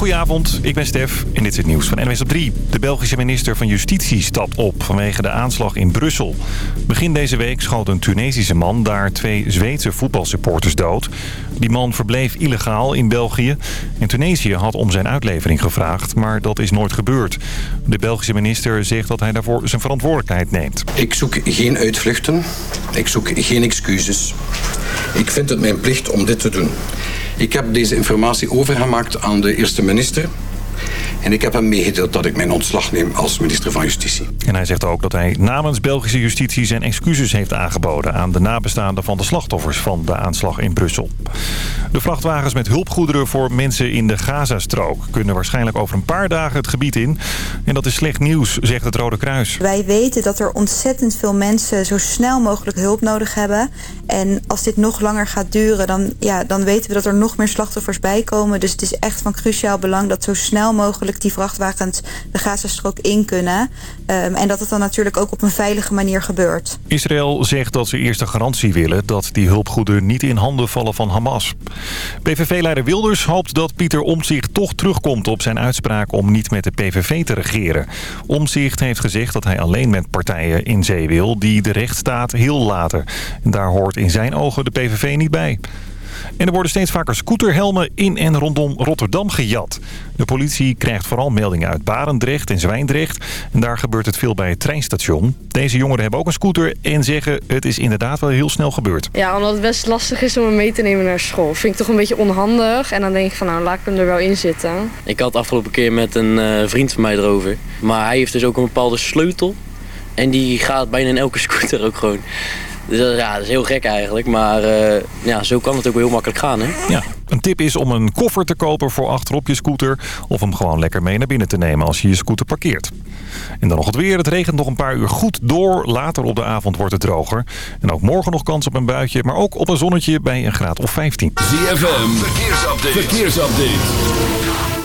Goedenavond, ik ben Stef en dit is het nieuws van NWS op 3. De Belgische minister van Justitie stapt op vanwege de aanslag in Brussel. Begin deze week schoot een Tunesische man daar twee Zweedse voetbalsupporters dood. Die man verbleef illegaal in België. En Tunesië had om zijn uitlevering gevraagd, maar dat is nooit gebeurd. De Belgische minister zegt dat hij daarvoor zijn verantwoordelijkheid neemt. Ik zoek geen uitvluchten. Ik zoek geen excuses. Ik vind het mijn plicht om dit te doen. Ik heb deze informatie overgemaakt aan de eerste minister. En ik heb hem meegedeeld dat ik mijn ontslag neem als minister van Justitie. En hij zegt ook dat hij namens Belgische justitie zijn excuses heeft aangeboden... aan de nabestaanden van de slachtoffers van de aanslag in Brussel. De vrachtwagens met hulpgoederen voor mensen in de Gazastrook... kunnen waarschijnlijk over een paar dagen het gebied in. En dat is slecht nieuws, zegt het Rode Kruis. Wij weten dat er ontzettend veel mensen zo snel mogelijk hulp nodig hebben. En als dit nog langer gaat duren, dan, ja, dan weten we dat er nog meer slachtoffers bijkomen. Dus het is echt van cruciaal belang dat zo snel mogelijk die vrachtwagens de Gazastrook in kunnen. Um, en dat het dan natuurlijk ook op een veilige manier gebeurt. Israël zegt dat ze eerst een garantie willen dat die hulpgoederen niet in handen vallen van Hamas. PVV-leider Wilders hoopt dat Pieter Omtzigt toch terugkomt op zijn uitspraak om niet met de PVV te regeren. Omtzigt heeft gezegd dat hij alleen met partijen in zee wil die de rechtsstaat heel laten. En daar hoort in zijn ogen de PVV niet bij. En er worden steeds vaker scooterhelmen in en rondom Rotterdam gejat. De politie krijgt vooral meldingen uit Barendrecht en Zwijndrecht. En daar gebeurt het veel bij het treinstation. Deze jongeren hebben ook een scooter en zeggen het is inderdaad wel heel snel gebeurd. Ja, omdat het best lastig is om hem mee te nemen naar school. Vind ik toch een beetje onhandig. En dan denk ik van nou laat ik hem er wel in zitten. Ik had afgelopen keer met een uh, vriend van mij erover. Maar hij heeft dus ook een bepaalde sleutel. En die gaat bijna in elke scooter ook gewoon. Dus ja, dat is heel gek eigenlijk. Maar uh, ja, zo kan het ook heel makkelijk gaan. Hè? Ja. Een tip is om een koffer te kopen voor achterop je scooter. Of hem gewoon lekker mee naar binnen te nemen als je je scooter parkeert. En dan nog het weer. Het regent nog een paar uur goed door. Later op de avond wordt het droger. En ook morgen nog kans op een buitje. Maar ook op een zonnetje bij een graad of 15. ZFM. Verkeersupdate. Verkeersupdate.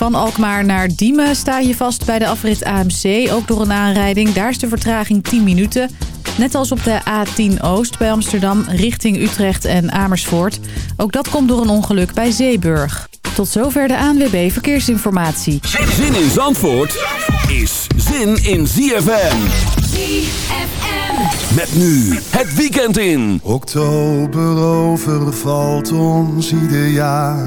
Van Alkmaar naar Diemen sta je vast bij de afrit AMC, ook door een aanrijding. Daar is de vertraging 10 minuten. Net als op de A10 Oost bij Amsterdam richting Utrecht en Amersfoort. Ook dat komt door een ongeluk bij Zeeburg. Tot zover de ANWB Verkeersinformatie. Zin in Zandvoort is zin in ZFM. ZFM. Met nu het weekend in. Oktober overvalt ons ieder jaar.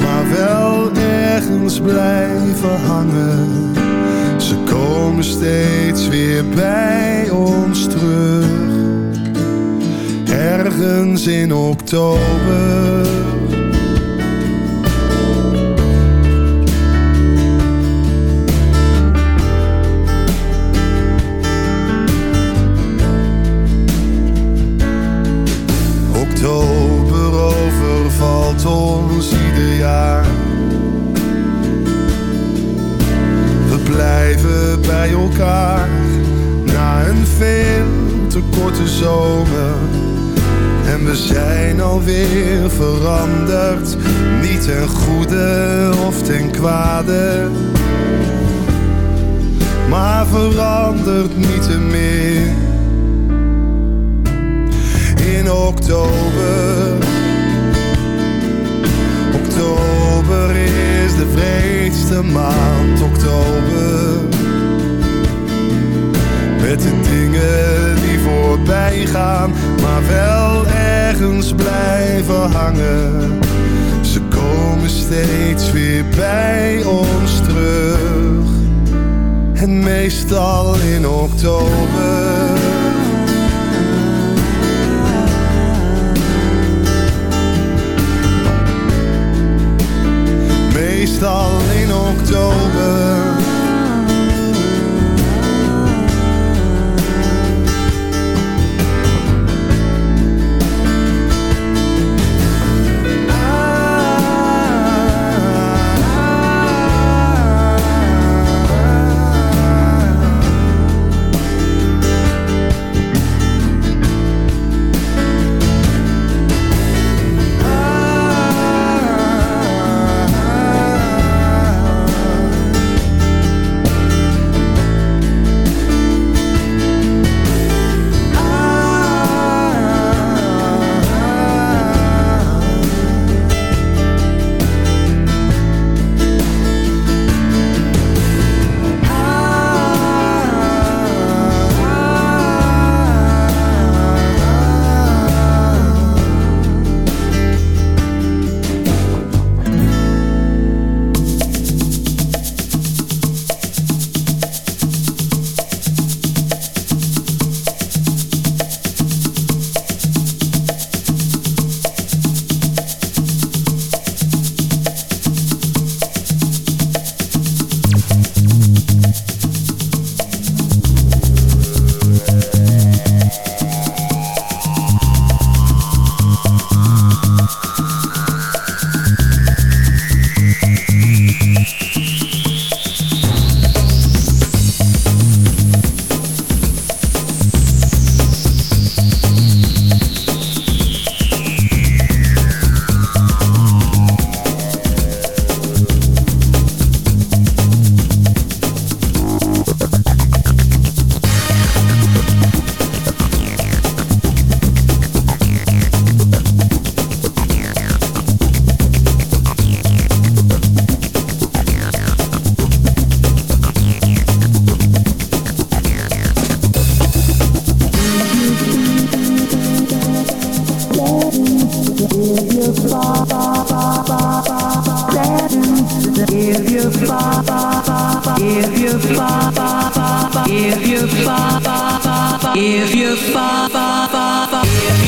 maar wel ergens blijven hangen. Ze komen steeds weer bij ons terug. Ergens in oktober if you fa fa fa if you fa fa fa if you fa fa fa.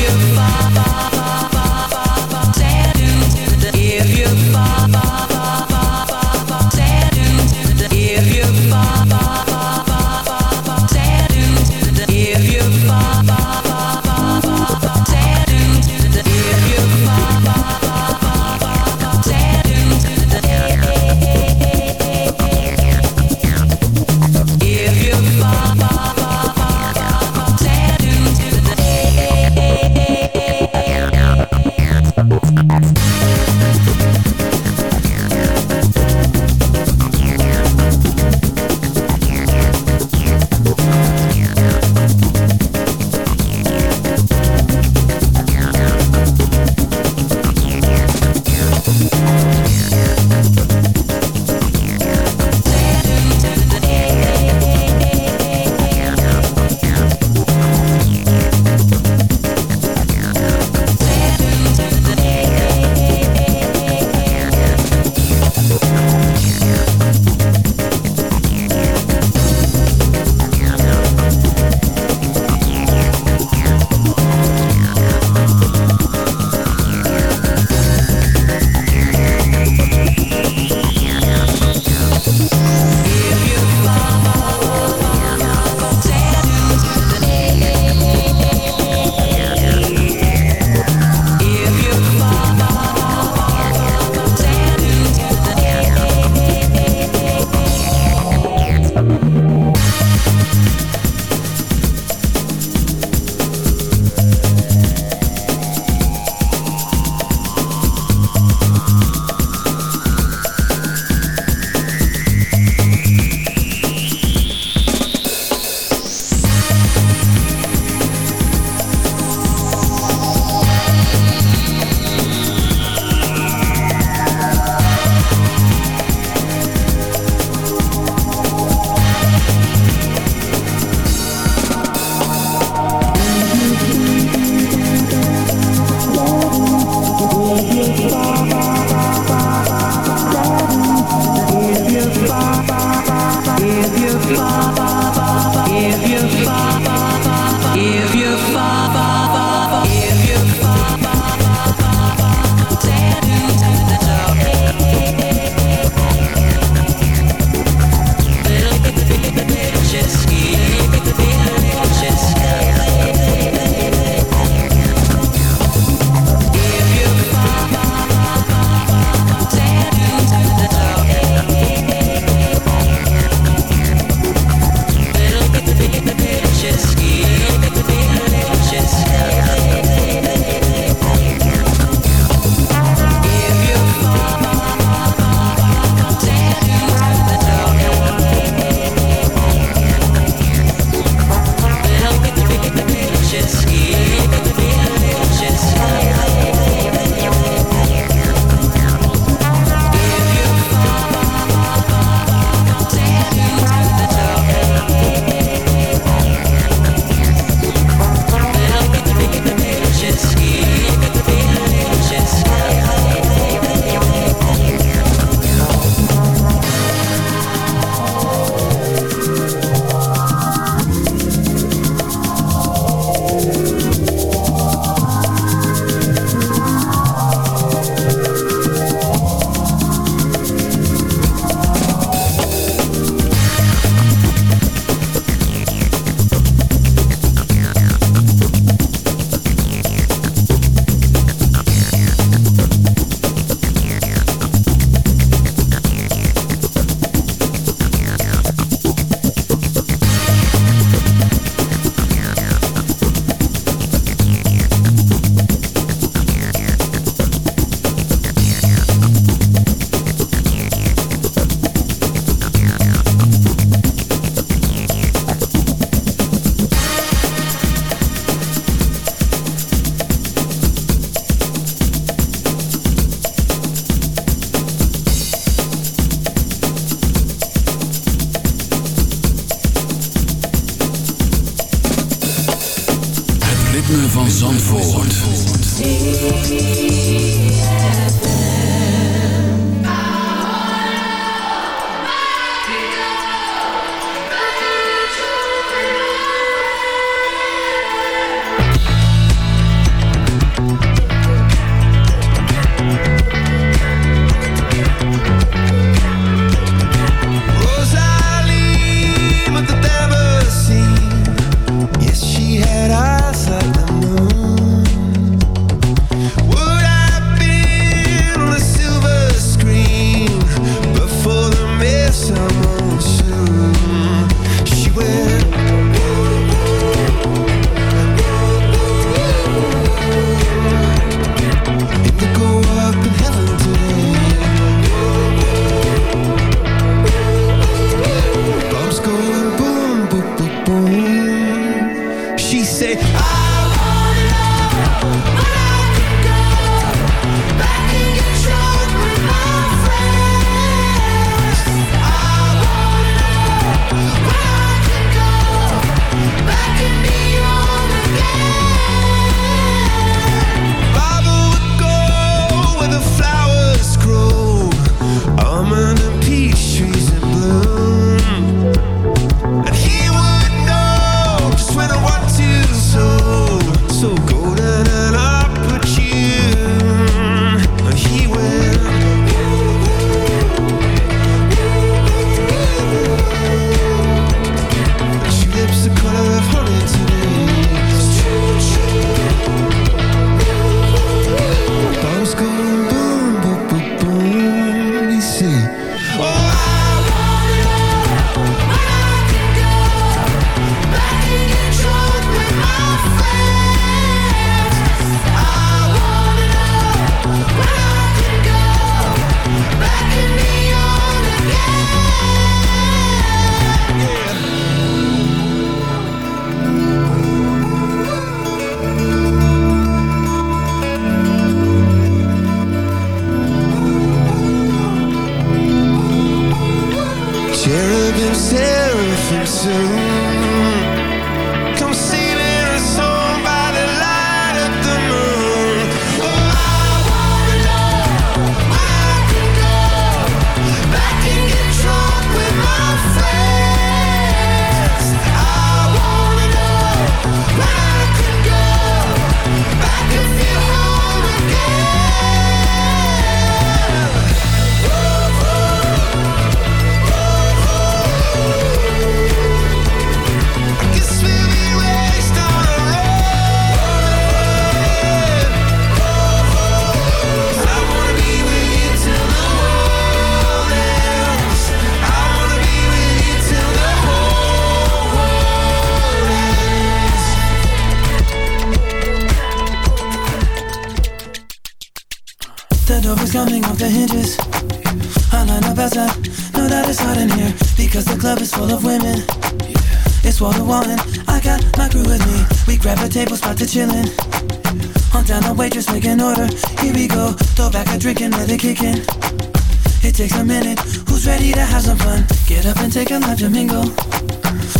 And let it takes a minute. Who's ready to have some fun? Get up and take a life to mingle.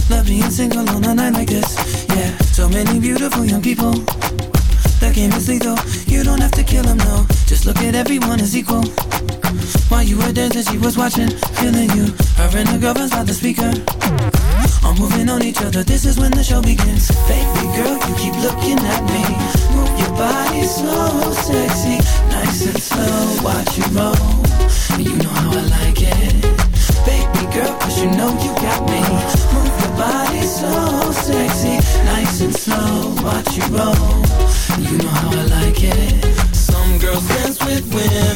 Love being single on a night like this. Yeah, so many beautiful young people. The game is lethal. You don't have to kill them, no. Just look at everyone as equal. She was watching, feeling you. Her and her girlfriend's by the speaker. I'm moving on each other. This is when the show begins. Baby girl, you keep looking at me. Move your body so sexy, nice and slow. Watch you roll. You know how I like it. Baby girl, cause you know you got me. Move your body so sexy, nice and slow. Watch you roll. You know how I like it. Some girls dance with women,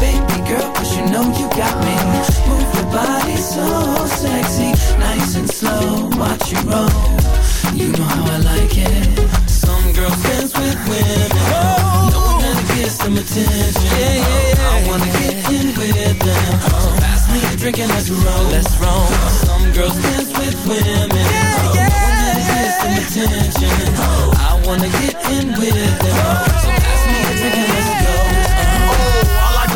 Baby girl, cause you know you got me. Move your body so sexy. Nice and slow, watch you roll. You know how I like it. Some girls dance with women. No one ever gets them attention. I wanna get in with them. So pass me a drink and let's roll. Let's roll. Some girls dance with women. No one ever gets them attention. I wanna get in with them. So pass me a drink and let's.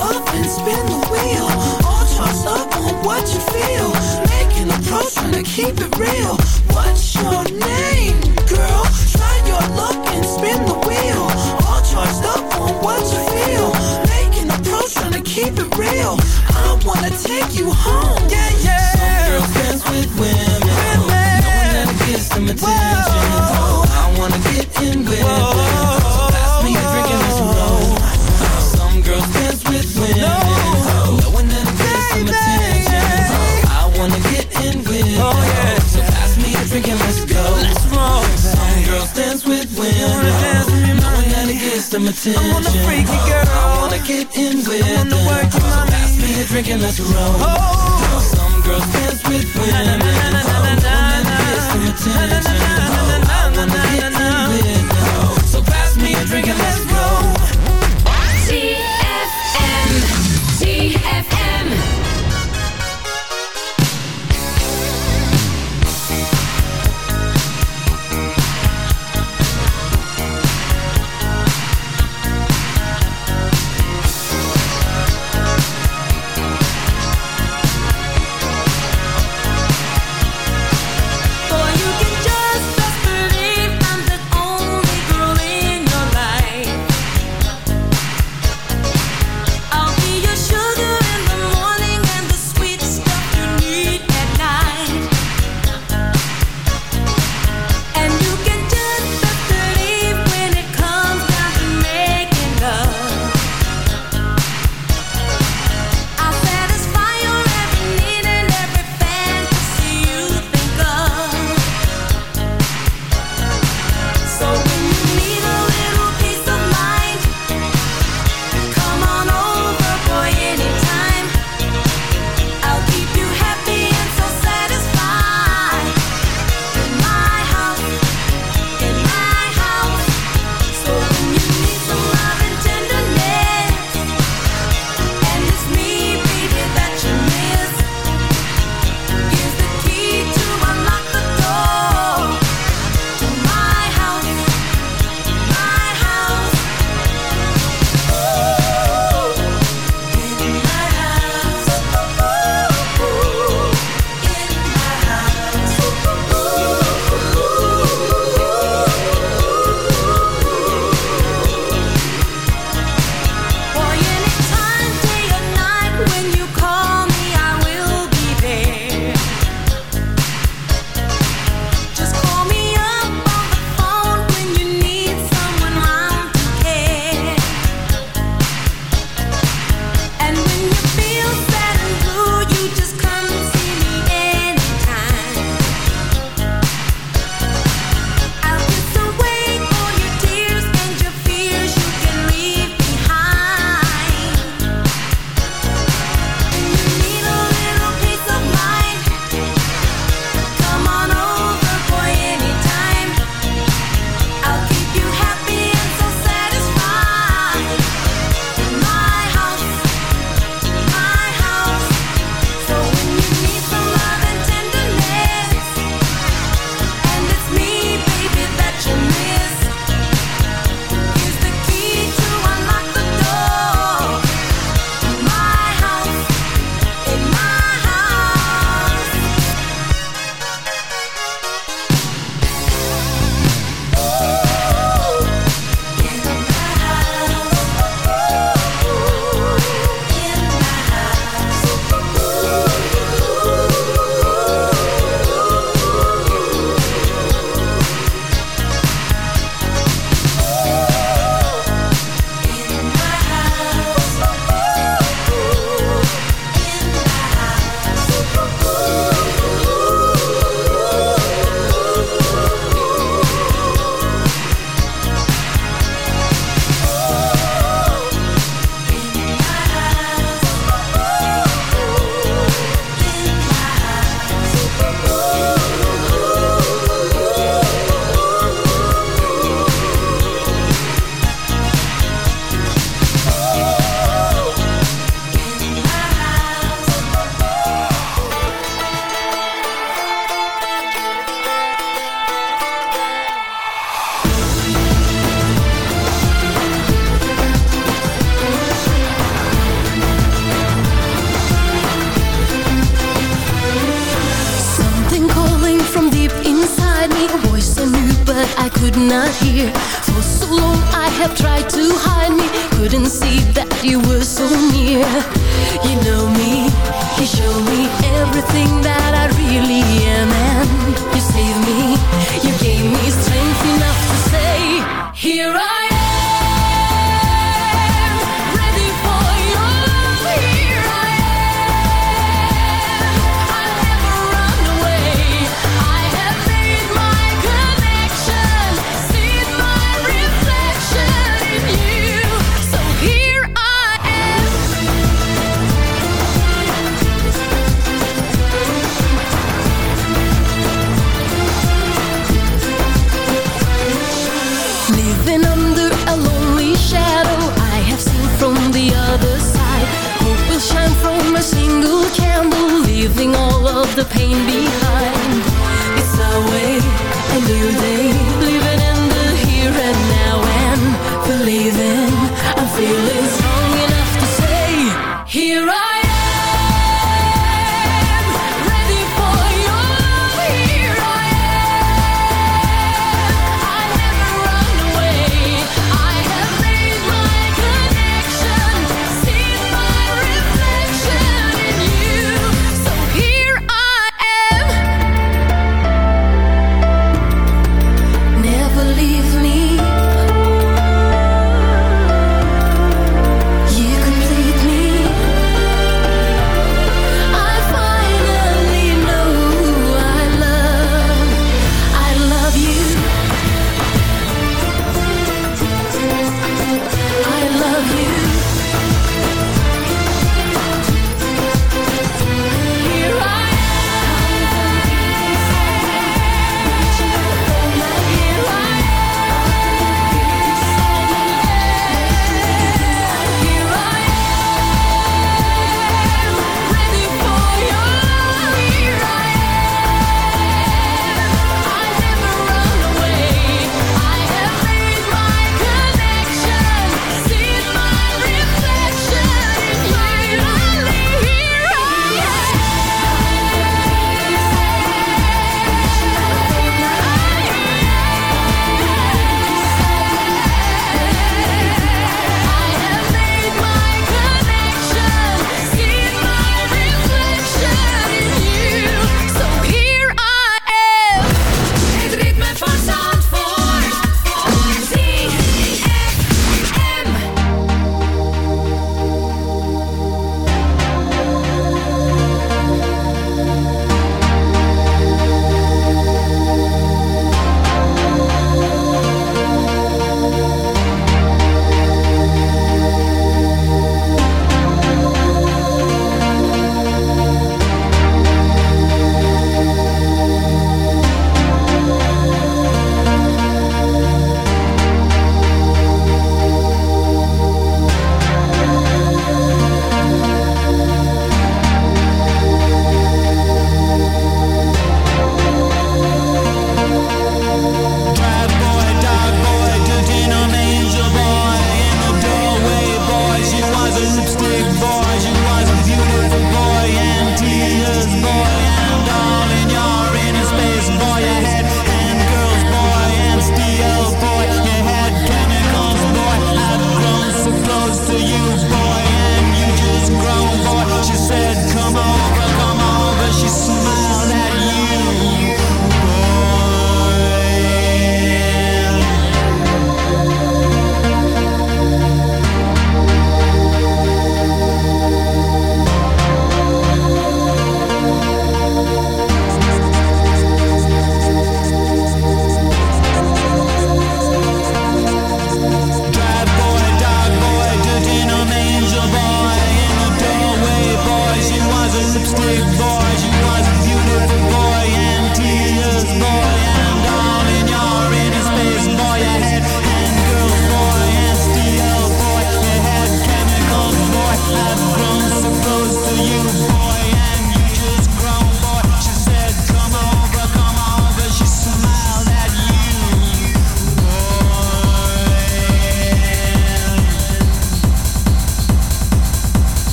Up and spin the wheel. All charged up on what you feel. Making a pro, trying to keep it real. What's your name, them attention. I wanna freak you, girl. I wanna get in with them. So pass me a drink and let's roll. Some girls dance with women. No one ever gives them attention. I wanna get in with them. So pass me a drink and let's go.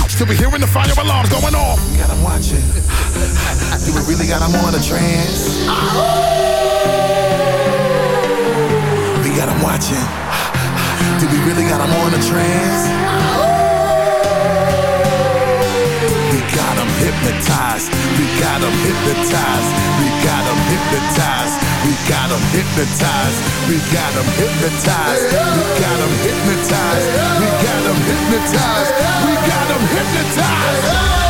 In this bitch till we hearing the fire alarms going off. We got 'em watching. Do we really got 'em on a trance? We got 'em watching. Do we really got 'em on a trance? We got 'em hypnotized. We got 'em hypnotized. We got 'em hypnotized. We got 'em hypnotized. We got 'em hypnotized. We got 'em hypnotized. We got hypnotized. We got 'em hypnotized.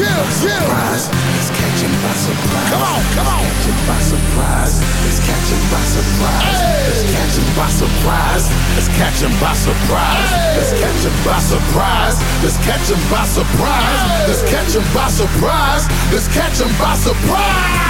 chill, chill. It's by surprise. Come on, come on. Catching by surprise. It's catching by surprise. It's catching by surprise. It's catching by surprise. It's catching by surprise. It's catching by surprise. It's catching by surprise. It's catching by surprise.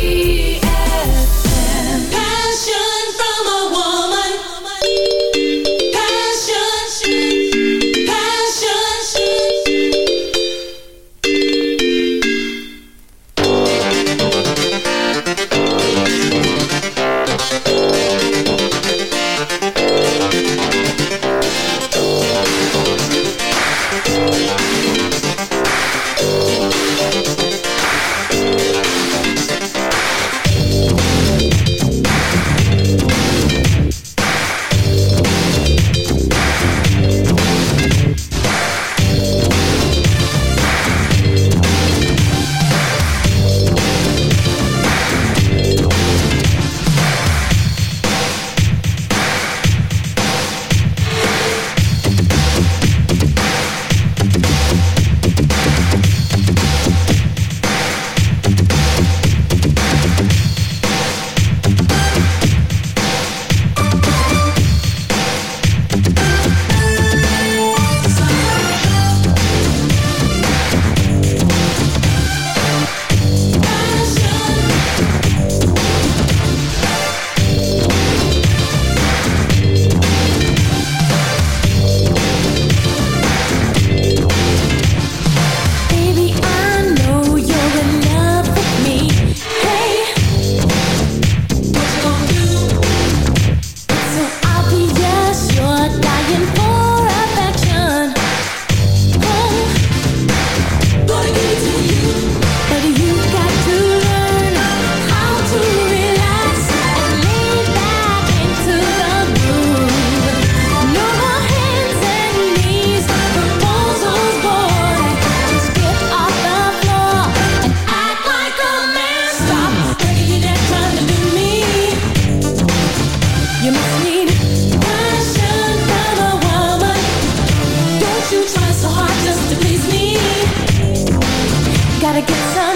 Gotta get some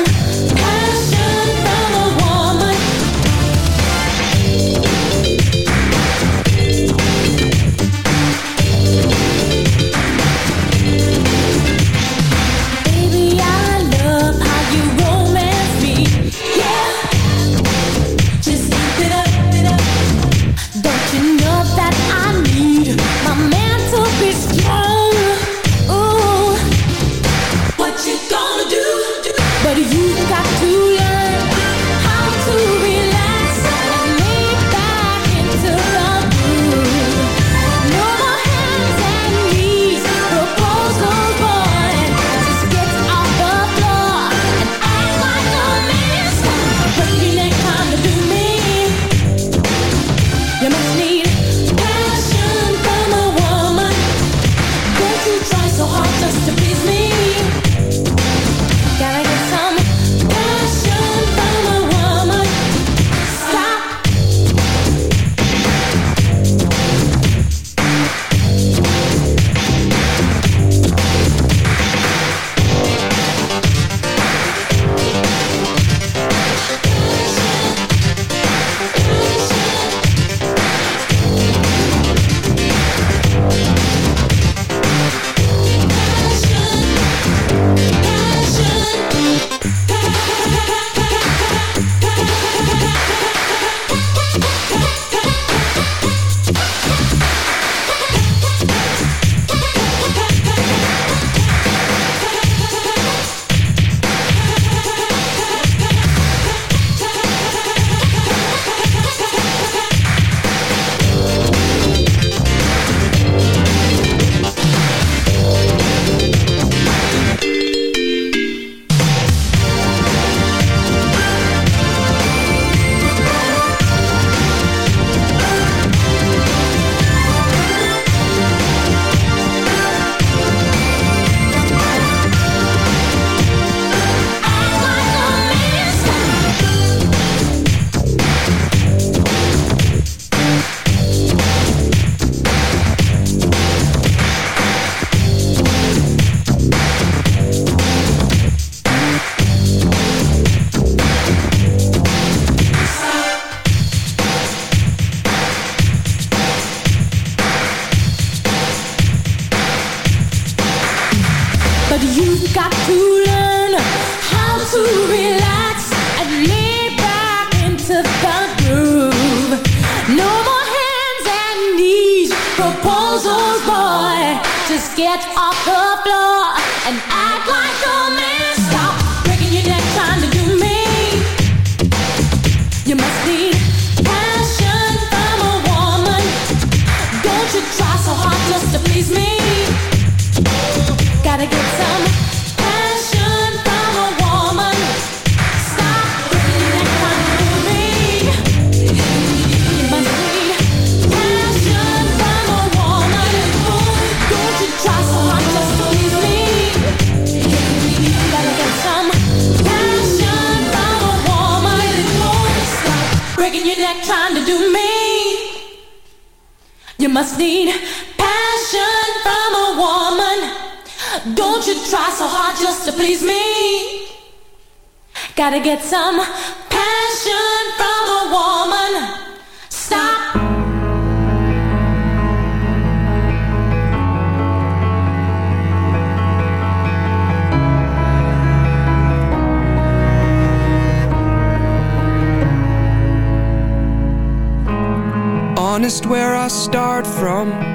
Don't you try so hard just to please me. Gotta get some passion from a woman. Stop. Honest where I start from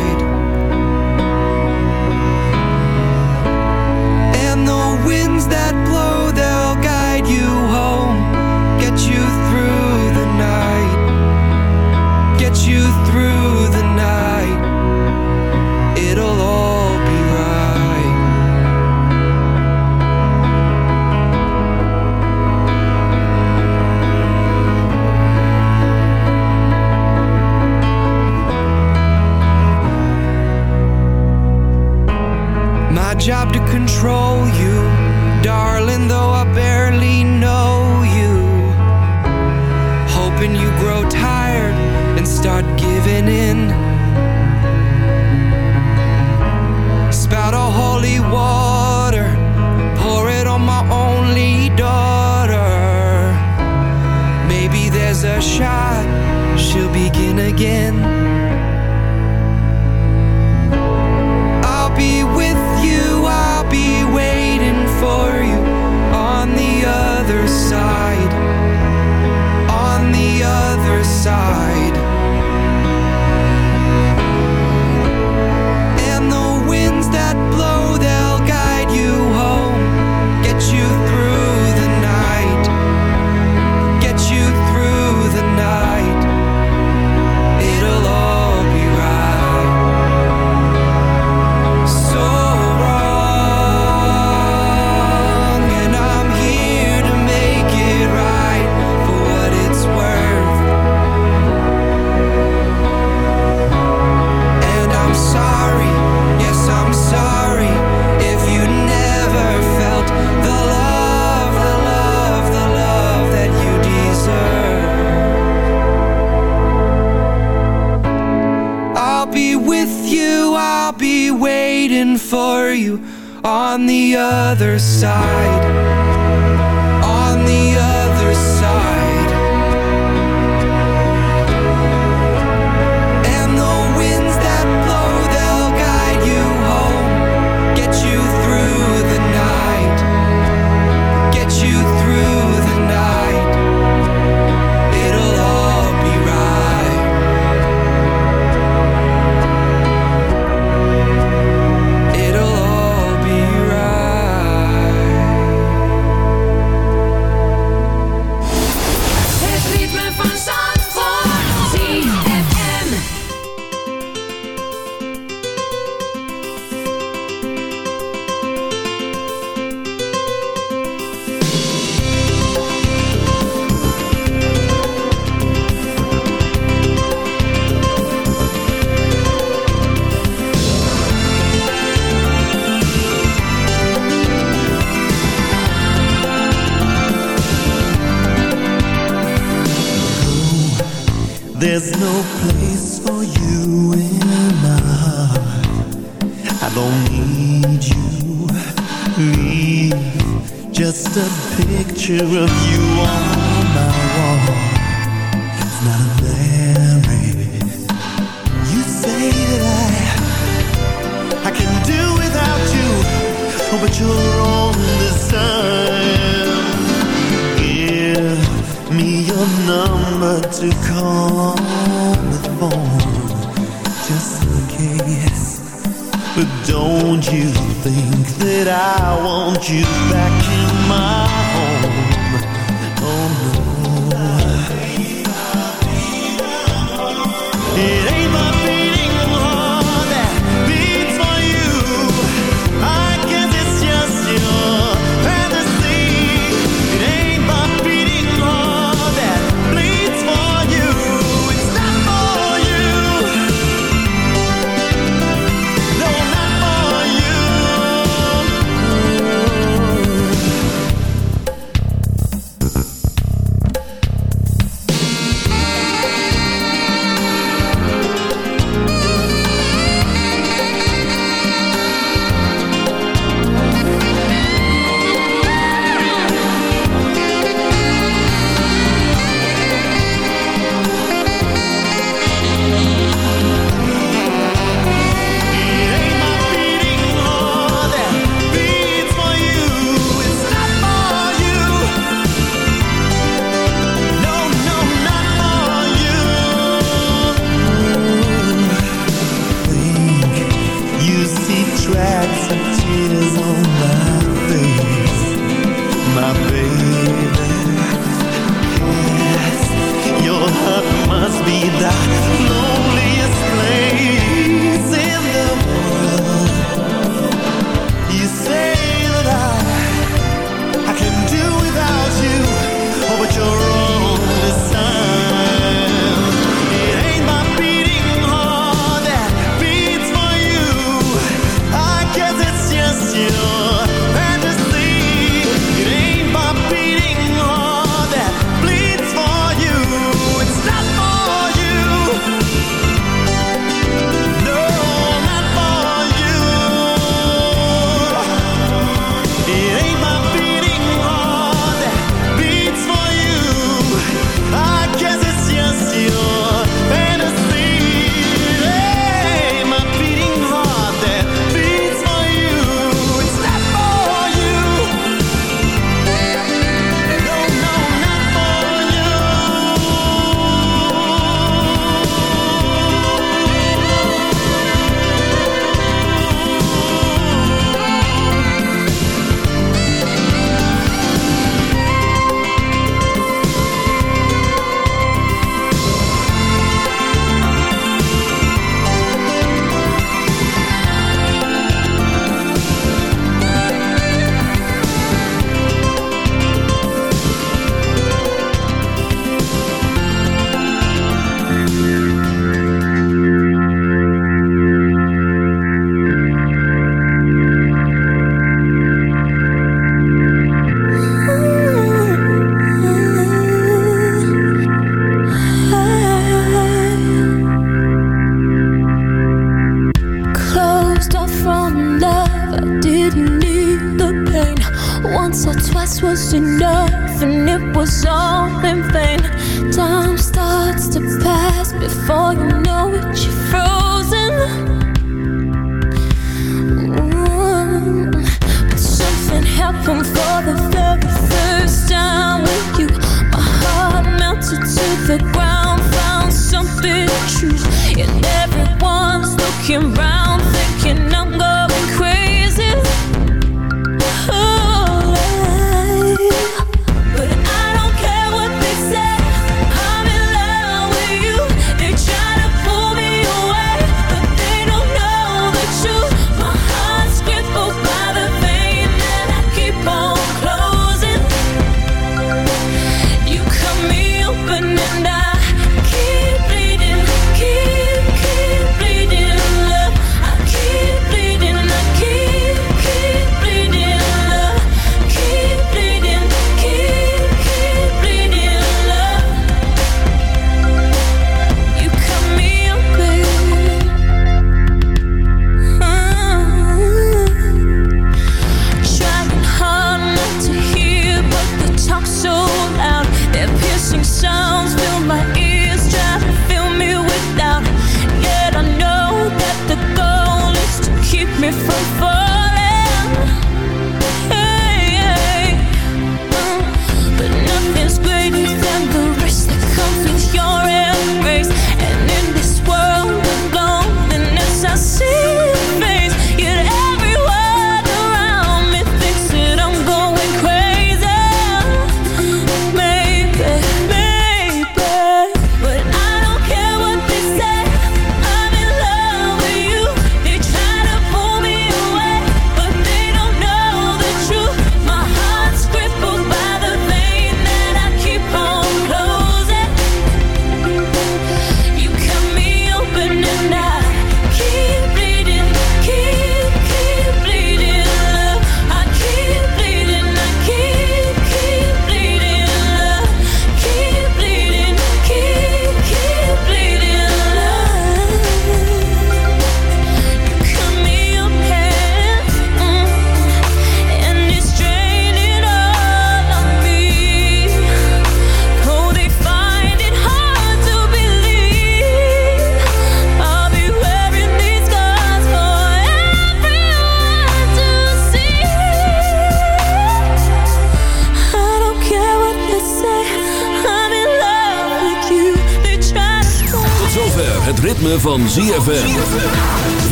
Control